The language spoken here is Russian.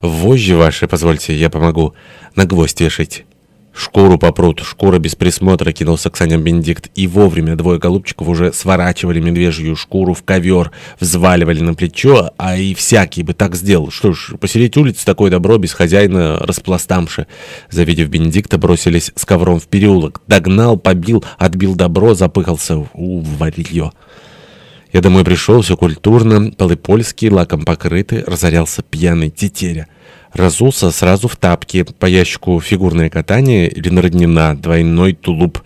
«Вожжи ваши, позвольте, я помогу. На гвоздь вешать». «Шкуру попрут, шкура без присмотра», — кинулся к саням Бенедикт. И вовремя двое голубчиков уже сворачивали медвежью шкуру в ковер, взваливали на плечо, а и всякий бы так сделал. Что ж, посередить улицы такое добро без хозяина распластамши. Завидев Бенедикта, бросились с ковром в переулок. Догнал, побил, отбил добро, запыхался. У, варье. Я домой пришел, все культурно, полы польские, лаком покрыты, разорялся пьяный тетеря. Разулся сразу в тапки, по ящику фигурное катание или народнина, двойной тулуп.